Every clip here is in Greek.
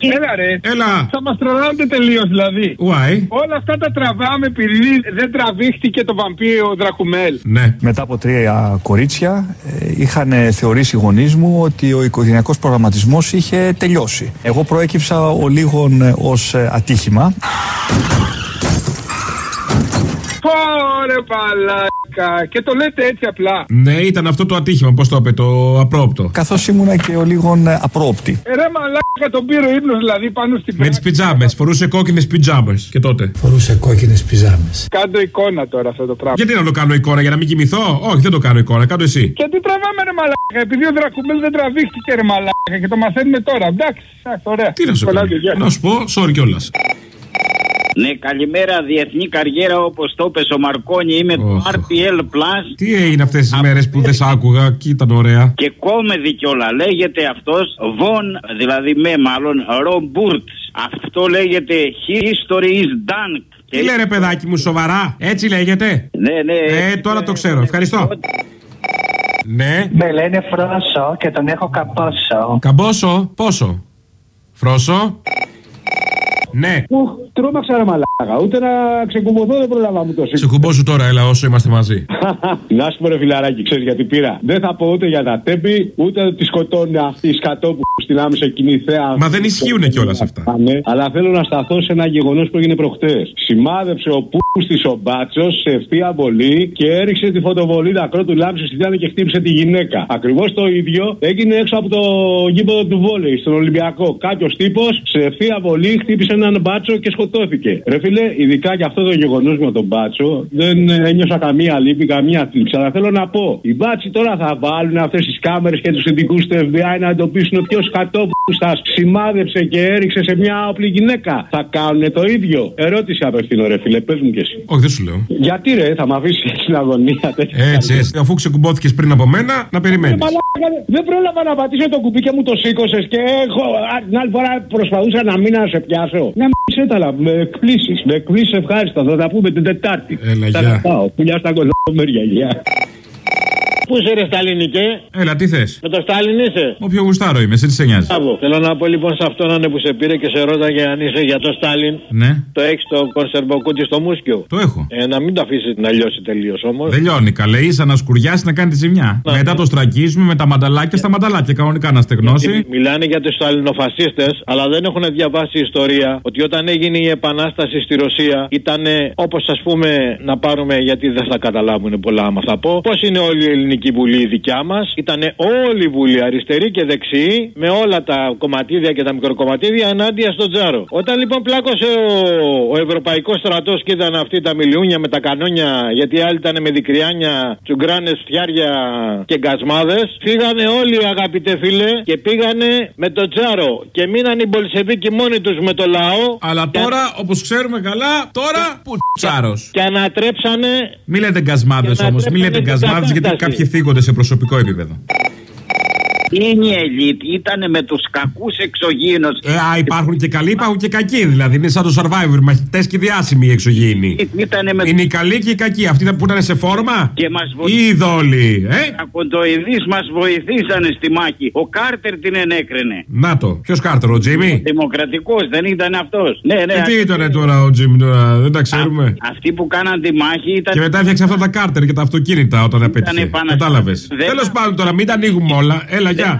Έλα ρε. Έλα. Θα μας τρολάρετε τελείως δηλαδή. Why? Όλα αυτά τα τραβάμε επειδή δεν τραβήχτηκε το βαμπύριο Δρακουμέλ. Ναι. Μετά από τρία κορίτσια ε, είχαν θεωρήσει οι γονείς μου ότι ο οικογενειακός προγραμματισμός είχε τελειώσει. Εγώ προέκυψα ο λίγον ως ατύχημα. Πόρε παλάκα. Και το λέτε έτσι απλά. Ναι, ήταν αυτό το ατύχημα, πώς το είπε, το απρόπτο. Καθώς ήμουνα και ο λίγον απρόπτη. Ε, ρε μαλάκα τον πήρε ύπνος δηλαδή πάνω στην Με τις πιτζάμες. Φορούσε κόκκινες πιτζάμες και τότε. Φορούσε κόκκινες πιζάμε. Κάντο εικόνα τώρα αυτό το πράγμα. Γιατί να το κάνω εικόνα, για να μην κοιμηθώ; Όχι, δεν το κάνω εικόνα, κάτω εσύ. Και τι τραβάμε ρε μαλάκα. Επειδή ο Δρακουμέλ δεν τραβήχτηκε ρε μαλάκα και το μαθαίνουμε τώρα. Εντάξει, εντάξει, ωραία. Τι να σου Πολλά κάνω. δουλειά. Να σου πω, sorry κιόλας. Ναι, καλημέρα. Διεθνή καριέρα όπως το είπες ο Μαρκόνι. Είμαι το Οχ. RPL Plus Τι έγινε αυτές τις μέρες που δεν σ' άκουγα και ήταν ωραία. και κόμεδη κιόλα. Λέγεται αυτός Βον, δηλαδή με μάλλον Ρομπουρτ. Αυτό λέγεται History is done. Τι λέει ρε παιδάκι μου, σοβαρά, έτσι λέγεται; Ναι, ναι. Ε, τώρα το ξέρω. Ευχαριστώ. Ναι. Με λένε Φρόσο και τον έχω καπόσο. Καμπόσο, πόσο; Φρόσο; Ναι. Ουχ, τρόμαξα ρε μαλάκα. Ούτε να ξεκουμπωθώ δεν προλάβα μου το Σε κουμπώσου τώρα, έλα, όσο είμαστε μαζί. Να σου πω ρε φιλαράκι, ξέρεις γιατί πήρα. Δεν θα πω ούτε για τα τέμπη, ούτε ότι σκοτώνει αυτή η σκατό που στην άμεσα κοινή θέα. Μα δεν ισχύουν κιόλας αυτά. Α, ναι, αλλά θέλω να σταθώ σε ένα γεγονός που έγινε προχτές. Σημάδεψε ο Πούστη ο Μπάτσος σε ευθεία βολή και έριξε τη φωτοβολίδα κρότου λάμψη στη Διάννα και χτύπησε τη γυναίκα. Ακριβώς το ίδιο έγινε έξω από το γήπεδο του βόλεϊ στον Ολυμπιακό. Κάποιος τύπος σε ευθεία βολή χτύπησε έναν μπάτσο και σκοτώθηκε. Ρε φίλε, ειδικά για αυτό το γεγονός με τον μπάτσο, δεν ένιωσα καμία λύπη, καμία θλίψη. Αλλά θέλω να πω, οι μπάτσοι τώρα θα βάλουν αυτές τις κάμερες και τους ειδικούς του FBI να εντοπίσουν ποιος σκατόπουλο σας σημάδεψε και έριξε σε μια όπλη γυναίκα. Θα κάνουν το ίδιο. Ερώτηση απευθύνω, ρε φίλε, πες μου κι εσύ. Όχι, δεν σου λέω. Γιατί ρε, θα με αφήσεις στην αγωνία τέτοια. Έτσι, έτσι. Αφού ξεκουμπόθηκε πριν από μένα, να περιμένεις. Μαλάκα, δεν πρόλαβα να πατήσω το κουμπί και μου το σήκωσες και έχω. α, Την άλλη φορά προσπαθούσα να μην να σε πιάσω. Να μην σε έταλα, με εκπλήσεις. Με εκπλήσεις ευχάριστα. Θα τα πούμε την Τετάρτη. Έλα, Τα γεια. κρατάω. Πουλιά στα κολόμερια, γεια. Πού είσαι ρε Σταλινικέ, Έλα, τι θες; με το Στάλιν είσαι; Όποιο γουστάρω είμαι, σε τι σε νοιάζει; Μπράβο. Θέλω να πω λοιπόν σε αυτόν που σε πήρε και σε ρώταγε αν είσαι για το Στάλιν. Ναι, Το έχεις το κονσερβοκούτι στο μουσκιο; το έχω. Ε, να μην το αφήσει να λιώσει τελείως όμως. Δεν λιώνει καλέ, ίσα να σκουριάσει να κάνει τη ζημιά. Να, Μετά ναι. το στραγγίζουμε με τα μανταλάκια στα μανταλάκια, κανονικά να στεγνώσει. Μιλάνε για τους Σταλινοφασίστες, αλλά δεν έχουν διαβάσει ιστορία ότι όταν έγινε η επανάσταση στη Ρωσία ήταν όπως ας πούμε να πάρουμε γιατί δεν θα καταλάβουν πολλά άμα θα πω. Πώς είναι όλη η ελληνική βουλή η δικιά μας. Ήταν όλη η βουλή αριστερή και δεξιή με όλα τα κομματίδια και τα μικροκομματίδια ενάντια στον Τζάρο. Όταν λοιπόν πλάκωσε ο, ο Ευρωπαϊκός στρατός και είδαν αυτοί τα μιλιούνια με τα κανόνια γιατί οι άλλοι ήταν με δικριάνια, τσουγκράνες, φτιάρια και γκασμάδε, φύγανε όλοι αγαπητέ φίλε και πήγανε με τον Τζάρο και μείναν οι Μπολσεβίκοι μόνοι τους με το λαό. Αλλά και τώρα, όπως ξέρουμε καλά, τώρα που τσάρο. Και ανατρέψανε Μην λέτε γκασμάδε Και να όμως, μην τρέπανε λέτε την γκασμάδε γιατί κατάσταση. κάποιοι θίγονται σε προσωπικό επίπεδο. Είναι η ελίτ, ήταν με τους κακούς εξωγήινους. Ε, α, υπάρχουν και καλοί, υπάρχουν και κακοί δηλαδή. Είναι σαν το survivor, μαχητέ και διάσημοι οι εξωγήινοι. Ήτανε με Είναι οι καλοί και οι κακοί. Αυτοί που ήταν σε φόρμα; Και μας ή βοηθήσαν. οι δόλοι. Ε, Ακοντοειδείς μας βοηθήσανε στη μάχη. Ο Κάρτερ την ενέκρινε. να το. Ποιος κάρτερο, ο Τζίμι; Δημοκρατικός δεν ήταν αυτός. Ναι, ναι. Ε, τι ήταν τώρα ο Τζίμι, τώρα, δεν τα ξέρουμε. Α- Αυτοί που κάναν τη μάχη ήταν. Και μετά έφτιαξε αυτά τα κάρτερ και τα αυτοκίνητα όταν απέτυχε. επαναστάτες. Κατάλαβες. Δεν- Τέλος πάντων τώρα, μην τα ανοίγουμε όλα. Έλα, γεια.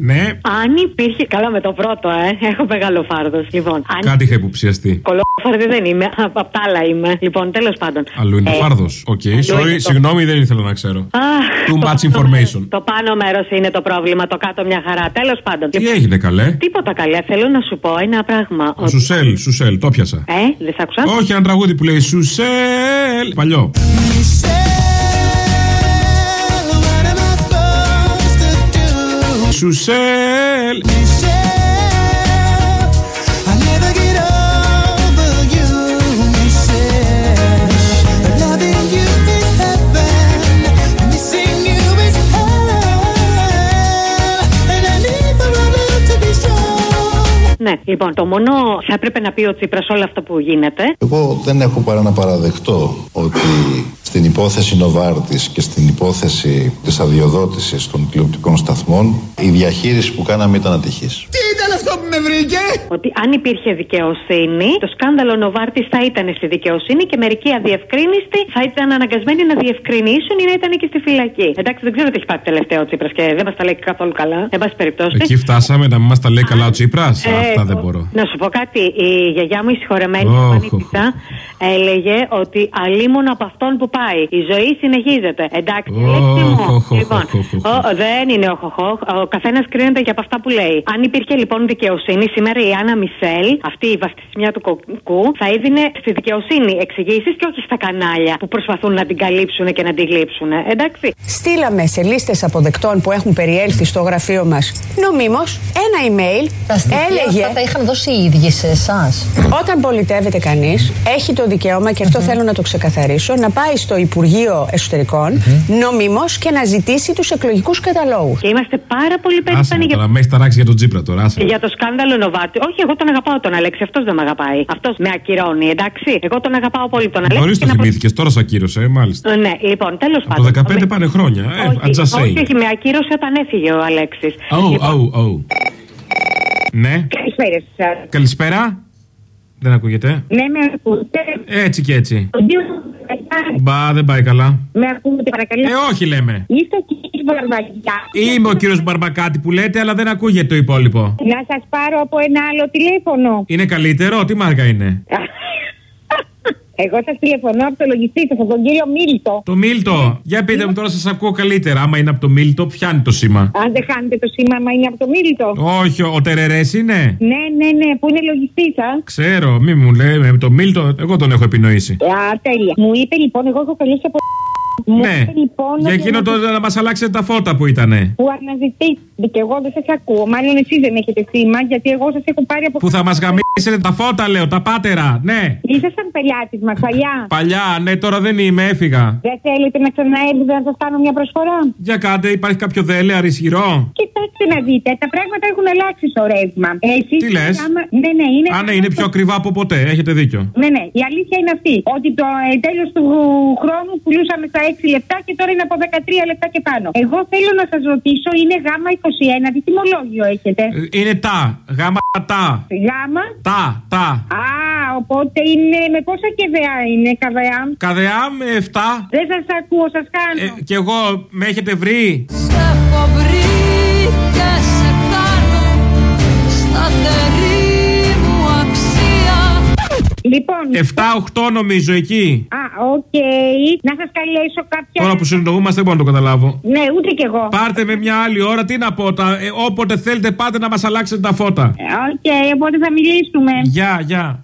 Ναι, Αν υπήρχε. Καλά με το πρώτο, ε. Έχω μεγάλο φάρδος. Λοιπόν, αν. κάτι είχα υποψιαστεί. Κολόφαρδη δεν είμαι. Απ' απ' τα άλλα είμαι. Λοιπόν, τέλος πάντων. Αλλού είναι Ε, φάρδος. Οκ, αλλού sorry, είναι το- συγγνώμη, δεν ήθελα να ξέρω. Αχ, Too το much πάνω information. μέρος- Το πάνω μέρος είναι το πρόβλημα, το κάτω μια χαρά. Τέλος πάντων. Τι έγινε καλέ; Τίποτα καλέ. Θέλω να σου πω ένα πράγμα. ότι- Σουσέλ, Σουσέλ, το πιάσα. Ε, δεν σ' άκουσα. Όχι, ένα τραγούδι που λέει Σουσέλ. Παλιό. Σουσέλ. succès Ναι, λοιπόν, το μόνο θα έπρεπε να πει ο Τσίπρας όλο αυτό που γίνεται. Εγώ δεν έχω παρά να παραδεχτώ ότι στην υπόθεση Νοβάρτης και στην υπόθεση της αδειοδότησης των τηλεοπτικών σταθμών η διαχείριση που κάναμε ήταν ατυχής. Τι ήταν αυτό που με βρήκε! Ότι αν υπήρχε δικαιοσύνη, το σκάνδαλο Νοβάρτης θα ήταν στη δικαιοσύνη και μερικοί αδιευκρίνηστοι θα ήταν αναγκασμένοι να διευκρινίσουν ή να ήταν και στη φυλακή. Εντάξει, δεν ξέρω τι έχει πάει τελευταίο ο Τσίπρας και δεν μας τα λέει καθόλου καλά. Εν πάση περιπτώσει. Εκεί φτάσαμε να μην μας τα λέει καλά ο Τσίπρας. Ε, Αυτά δεν μπορώ. Να σου πω κάτι. Η γιαγιά μου, η συγχωρεμένη Οχ, oh, οχ, πανίτησα, έλεγε ότι αλίμονο από αυτόν που πάει. Η ζωή συνεχίζεται. Εντάξει, Οχ, Αλέξη μου. οχ, οχ, Λοιπόν, οχ, οχ, οχ. ο- δεν είναι ο χοχοχ. Ο καθένας κρίνεται για από αυτά που λέει. Αν υπήρχε λοιπόν δικαιοσύνη, σήμερα η Άννα Μισελ, αυτή η βαστισμιά του κοκκού, θα έδινε στη δικαιοσύνη εξηγήσεις και όχι στα κανάλια που προσπαθούν να την καλύψουν και να την γλύψουν. Εντάξει. Στείλαμε σε λίστες αποδεκτών που έχουν περιέλθει στο γραφείο μας νομίμως ένα email Τα στοιχεία έλεγε αυτά τα είχαν δώσει οι ίδιοι σε εσάς. όταν πολιτεύεται κανείς έχει το δικαίωμα και αυτό θέλω να το ξεκαθαρίσω να πάει στο Υπουργείο Εσωτερικών νομίμως και να ζητήσει τους εκλογικούς καταλόγους. Και είμαστε πάρα πολύ Άσε περήφανοι με για τώρα, με έχεις ταράξει για τον Τσίπρα τώρα. άσε. Για το σκάνδαλο Νοβάτη. Όχι, εγώ τον αγαπάω τον Αλέξη. Αυτός δεν με αγαπάει. Αυτός με ακυρώνει, εντάξει. Εγώ τον αγαπάω πολύ τον Αλέξη. Νωρί και το να προ- θυμήθηκες, τώρα σε ακύρωσε, ε, μάλιστα. Ε, Ναι, λοιπόν, τέλος Από πάντων. το 15 πάνε χρόνια. Ε, όχι, I'm just όχι, saying. όχι, με ακύρωσε όταν έφυγε ο Αλέξης. Oh, oh, oh. Ναι, Καλησπέρα σας. καλησπέρα. Δεν ακούγεται. Ναι, με ακούτε. Έτσι και έτσι. Τον κύριο Μπα, δεν πάει καλά. Με ακούτε, παρακαλώ. Ε, όχι λέμε. Είστε ο κύριος Βαρβαγιά. Είμαι ο κύριος Μπαρμπακάτη που λέτε, αλλά δεν ακούγεται το υπόλοιπο. Να σας πάρω από ένα άλλο τηλέφωνο. Είναι καλύτερο, τι μάρκα είναι; Εγώ σας τηλεφωνώ από το λογιστή σα, από τον κύριο Μίλτο. Το Μίλτο. Για πείτε μου τώρα, σας ακούω καλύτερα. Άμα είναι από το Μίλτο, πιάνει το σήμα. Αν δεν χάνετε το σήμα, μα είναι από το Μίλτο. Όχι, ο Τερερές είναι; Ναι, ναι, ναι, που είναι λογιστή σας. Ξέρω, μη μου λέει με το Μίλτο, εγώ τον έχω επινοήσει. Α, τέλεια. Μου είπε λοιπόν, εγώ έχω καλέσει από. Μου Ναι, είπε λοιπόν. για ότι εκείνο ανα- το να μας αλλάξετε τα φώτα που ήτανε. Που αναζητήσετε και εγώ δεν σας ακούω. Μάλλον εσείς δεν έχετε σήμα, γιατί εγώ σας έχω πάρει από. Που θα μας γαμίσετε τα φώτα, λέω, τα πάτερα, ναι. Ήσασταν πελάτης μας παλιά. Παλιά, ναι, τώρα δεν είμαι, έφυγα. Δεν θέλετε να ξαναέρθετε να σας κάνω μια προσφορά; Για κάντε, υπάρχει κάποιο δέλεαρ ισχυρό. Κοιτάξτε να δείτε, τα πράγματα έχουν αλλάξει στο ρεύμα. Εσείς Τι λες; άμα- Ναι, ναι, είναι. Α, ναι, είναι πιο ακριβά από ποτέ, έχετε δίκιο. Ναι, ναι, η αλήθεια είναι αυτή. Ότι το ε, τέλος του χρόνου πουλούσαμε στα 6 λεπτά και τώρα είναι από 13 λεπτά και πάνω. Εγώ θέλω να σας ρωτήσω, είναι γάμα 21, τι τιμολόγιο έχετε; Ε, Είναι τα, γάμα τα. Γάμα; Τα, τα. Α, οπότε είναι με πόσα κεβεά είναι, καβεά. Καδεά με 7. Δεν σας ακούω, σας κάνω. Ε, και εγώ με έχετε βρει. Έχω βρει; Λοιπόν. 7-8 νομίζω εκεί. Α, οκ. Να σας καλέσω κάποια. Τώρα που συνεννοούμαστε δεν μπορώ να το καταλάβω. Ναι, ούτε κι εγώ. Πάρτε με μια άλλη ώρα, τι να πω. Τα, ε, όποτε θέλετε, πάτε να μας αλλάξετε τα φώτα. Οκ, οπότε θα μιλήσουμε. Γεια, γεια.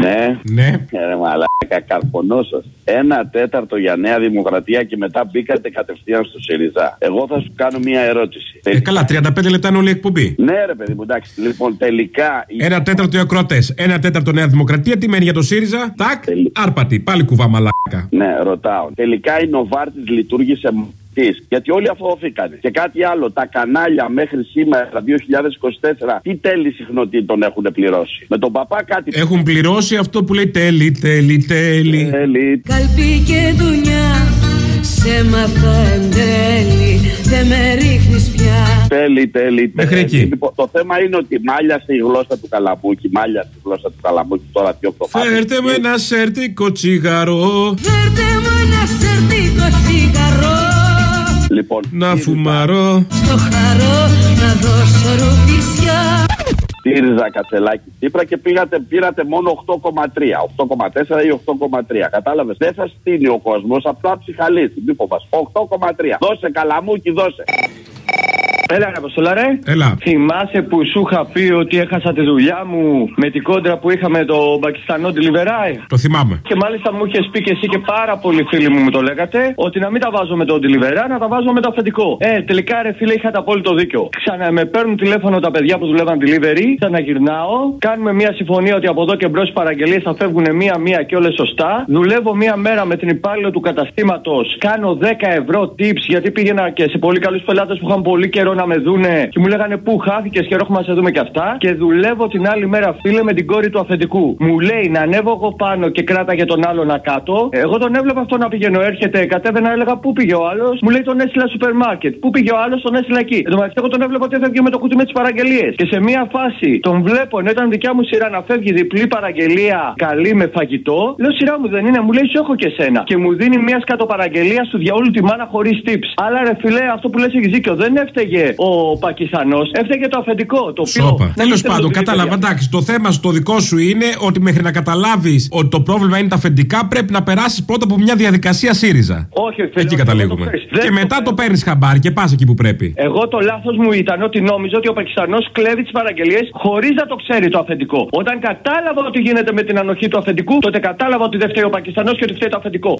Ναι. Ναι. Ρε μαλάκα, καρφωνόσας. Ένα τέταρτο για Νέα Δημοκρατία και μετά μπήκατε κατευθείαν στο ΣΥΡΙΖΑ. Εγώ θα σου κάνω μία ερώτηση. Ε, καλά, 35 λεπτά είναι όλη η εκπομπή. Ναι, ρε παιδί μου, εντάξει. Λοιπόν, τελικά. η- Ένα τέταρτο οι ακροατές. Ένα τέταρτο Νέα Δημοκρατία. Τι μένει για το ΣΥΡΙΖΑ; Τάκ. Άρπα τη. Πάλι κουβά μαλάκα. Ναι, ρωτάω. Τελικά η Νοβάρτης λειτουργήσε της, γιατί όλοι αφοθήκανε. Και κάτι άλλο, τα κανάλια μέχρι σήμερα, 2024, τι τέλη συχνοτήτων έχουν πληρώσει. Με τον παπά κάτι. Έχουν πληρώσει αυτό που λέει τέλει, τέλει, τέλει. Τέλει. Καλπί και δουλειά σε μάθα εν τέλει Δεν με ρίχνεις πια Τέλει, τέλει. Μέχρι τέλει. εκεί. Λοιπόν, το θέμα είναι ότι μάλιασε η γλώσσα του καλαμπούκι, μάλιασε η γλώσσα του καλαμπούκι τώρα πιο προφανής. Φέρτε μου ένα σερτικό τσιγαρό. Φέρτε μου ένα σερτικό τσιγαρό Λοιπόν, Να φουμαρώ. Στο χαρό να δώσω ρουφισιά ΣΥΡΙΖΑ Κατσελάκη Τσίπρα και πήγατε, πήρατε μόνο 8,3. 8,4 ή 8,3. Κατάλαβες. Δεν θα στείλει ο κόσμος, απλά ψυχαλίσει. Μη φοβάσαι. 8,3. Δώσε καλαμούκι, δώσε. Έλα, Αποστολά, ρε. Έλα. Θυμάσαι που σου είχα πει ότι έχασα τη δουλειά μου με την κόντρα που είχαμε το Πακιστανό Delivery; Το θυμάμαι. Και μάλιστα μου είχες πει και εσύ και πάρα πολλοί φίλοι μου μου το λέγατε ότι να μην τα βάζω με το Delivery, να τα βάζω με το αφεντικό. Ε, τελικά ρε φίλε είχατε απόλυτο δίκιο. Ξανά με παίρνουν τηλέφωνο τα παιδιά που δουλεύαν Delivery, ξαναγυρνάω, κάνουμε μια συμφωνία ότι από εδώ και μπρος οι παραγγελίες θα φεύγουν μία-μία και όλες σωστά. Δουλεύω μία μέρα με την υπάλληλο του καταστήματος, κάνω 10 ευρώ tips γιατί πήγαινα και σε πολύ καλούς πελάτες που είχαν πολύ καιρό να με δούνε και μου λέγανε Πού χάθηκε και έχουμε να σε δούμε και αυτά. Και δουλεύω την άλλη μέρα, φίλε, με την κόρη του αφεντικού. Μου λέει να ανέβω εγώ πάνω και κράταγε τον άλλον κάτω. Εγώ τον έβλεπα αυτό να πηγαίνω, έρχεται, κατέβαινα, έλεγα Πού πήγε ο άλλος; Μου λέει τον έστειλα σούπερ μάρκετ. Πού πήγε ο άλλος, τον έστειλα εκεί. Εν τω μεταξύ, εγώ τον έβλεπα ότι έφευγε με το κουτί με τις παραγγελίες. Και σε μία φάση τον βλέπω, ενώ ήταν δικιά μου σειρά να φεύγει διπλή παραγγελία καλή με φαγητό. Λέω σειρά μου δεν είναι, μου λέει σου έχω και σένα. Και μου δίνει μία σκατοπαραγγελία σου διαόλου τη μάνα χωρίς tips. Αλλά ρε φιλέ, αυτό που λες έχει δίκιο. Δεν έφταιγε ο Πακιστανός, έφταιγε το αφεντικό. Το οποίο. Σόπα. δεν Τέλος ήθελε πάντων, το παιδί, κατάλαβα. παιδιά. Εντάξει, το θέμα στο δικό σου είναι ότι μέχρι να καταλάβεις ότι το πρόβλημα είναι τα αφεντικά, πρέπει να περάσεις πρώτα από μια διαδικασία ΣΥΡΙΖΑ. Όχι, φίλε, Εκεί όχι, καταλήγουμε. δεν το ξέρεις. Και Δεν μετά το το παίρνεις χαμπάρι και πας εκεί που πρέπει. Εγώ το λάθος μου ήταν ότι νόμιζα ότι ο Πακιστανός κλέβει τις παραγγελίες χωρίς να το ξέρει το αφεντικό. Όταν κατάλαβα ότι γίνεται με την ανοχή του αφεντικού, τότε κατάλαβα ότι δεν φταίει ο Πακιστανός και ότι φταίει το αφεντικό.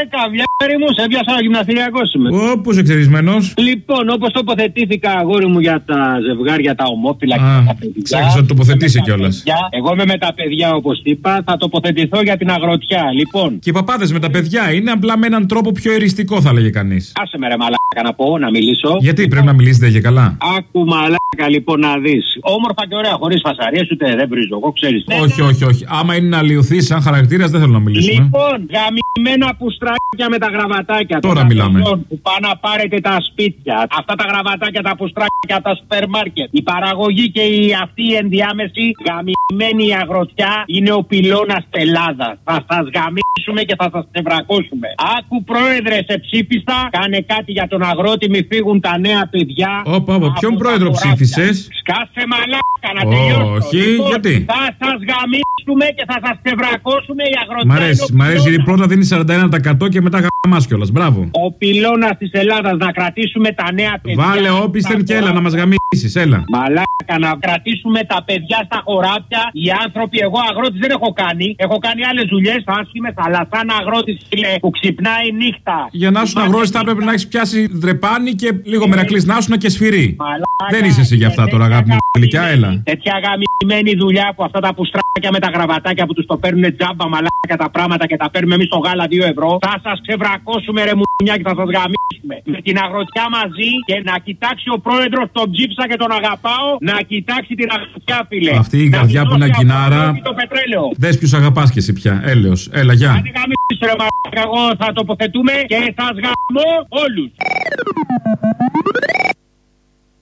Ε, καβιάρι μου, σε πιάσα ο γυμναστηριακό είμαι. Ω, πού εξερισμένο. Λοιπόν, όπως τοποθετήθηκα αγόρι μου για τα ζευγάρια, τα ομόφυλα και τα παιδιά. Ξέχασα να το τοποθετήσει κιόλας. παιδιά, Εγώ είμαι με τα παιδιά, όπως είπα, θα τοποθετηθώ για την αγροτιά. Λοιπόν, Και οι παπάδες με τα παιδιά είναι απλά με έναν τρόπο πιο εριστικό, θα λέγε κανείς. άσε με ρε μαλάκα να πω, να μιλήσω. Γιατί πρέπει να μιλήσετε για καλά; Άκου μαλάκα λοιπόν να δεις. Όμορφα και ωραία, χωρίς φασαρίες ούτε δεν βρίζω. Εγώ ξέρεις. Όχι, όχι, όχι. Άμα είναι να λιωθεί σαν χαρακτήρας, δεν θέλω να μιλήσουμε. Λοιπόν, γαμημένα πουστράκια με τα γραβατάκια. Τώρα των μιλάμε. αγροτών Που πάνε να πάρετε τα σπίτια. Αυτά τα γραβατάκια, τα πουστράκια από τα σούπερ μάρκετ. Η παραγωγή και η, αυτή η ενδιάμεση γαμημένη η αγροτιά είναι ο πυλώνας Ελλάδας. Θα σας γαμίσουμε και θα σας ξεβρακώσουμε. Άκου πρόεδρε, σε ψήφιστα. Κάνε κάτι για τον αγρότη, μη φύγουν τα νέα παιδιά. Όπα, όπα, ποιον από τα πρόεδρο χωράφια. ψήφισες; Σκάσε μαλάκα να τελειώσω. Όχι, Λοιπόν, γιατί; Θα σας γαμίσουμε και θα σας ξεβρακώσουμε η αγροτιά. Μ' είναι αρέσει, ο μ' αρέσει γιατί πυλώνας. πρώτα δίνει 41% και μετά γαμάς κιόλας. Μπράβο. Ο πυλώνας της Ελλάδας να κρατήσουμε τα νέα παιδιά. Βάλε όπισθεν και έλα να μας γαμίσεις, έλα. Μαλάκα να κρατήσουμε τα παιδιά στα χωράφια. Οι άνθρωποι, εγώ αγρότης δεν έχω κάνει. Έχω κάνει άλλες δουλειές άσχημε, αλλά σαν αγρότης που ξυπνάει νύχτα. Για να σου αγρότη θα έπρεπε να έχεις πιάσει δρεπάνι και λίγο μερακλής να σου και σφυρί. Μαλάκα, Δεν είσαι εσύ για αυτά τώρα, αγάπη μου. Γλυκιά, έλα. Τέτοια γαμημένη δουλειά που αυτά τα πουστράκια με τα γραβατάκια που τους το παίρνουν τζάμπα μαλάκα τα πράγματα και τα παίρνουμε εμείς στο γάλα 2 ευρώ. Θα σας ξεβρακώσουμε ρε μουνιά και θα σας γαμίσουμε. Με την αγροτιά μαζί και να κοιτάξει ο πρόεδρος τον ψήψα και τον αγαπάω. Να κοιτάξει την αγροτιά, φίλε. Αυτή η Να καρδιά της που είναι δώσει αγκινάρα. από το πετρέλαιο. Δες ποιους αγαπάς και εσύ πια. Έλεος. Έλα, γεια. Άντε γαμίσου ρε μαλάκα, εγώ θα τοποθετούμε και θα γαμώ όλους.